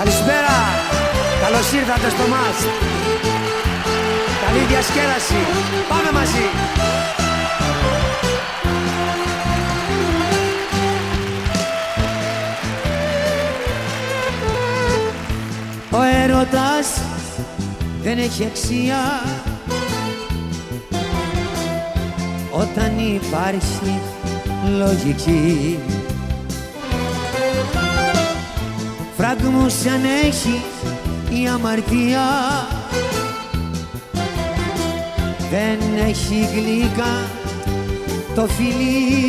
Καλησπέρα, καλώς ήρθατε στο μας. Καλή διασκέδαση, πάμε μαζί. Ο έρωτας δεν έχει αξία. Όταν υπάρχει λογική Φράγμους αν έχει η αμαρτία. Δεν έχει γλυκά το φιλί.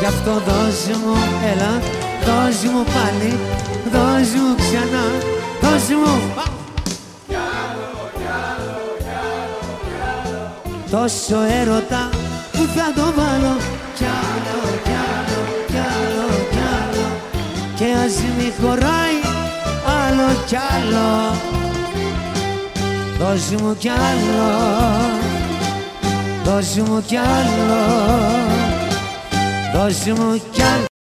Γι' αυτό δώσ' μου, έλα, δώσ' μου πάλι, δώσ' μου ξανά, δώσ' μου Τόσο έρωτα και ας μη χωράει άλλο κι άλλο. Δώσ' μου κι άλλο, δώσ' μου κι άλλο, δώσ' μου κι άλλο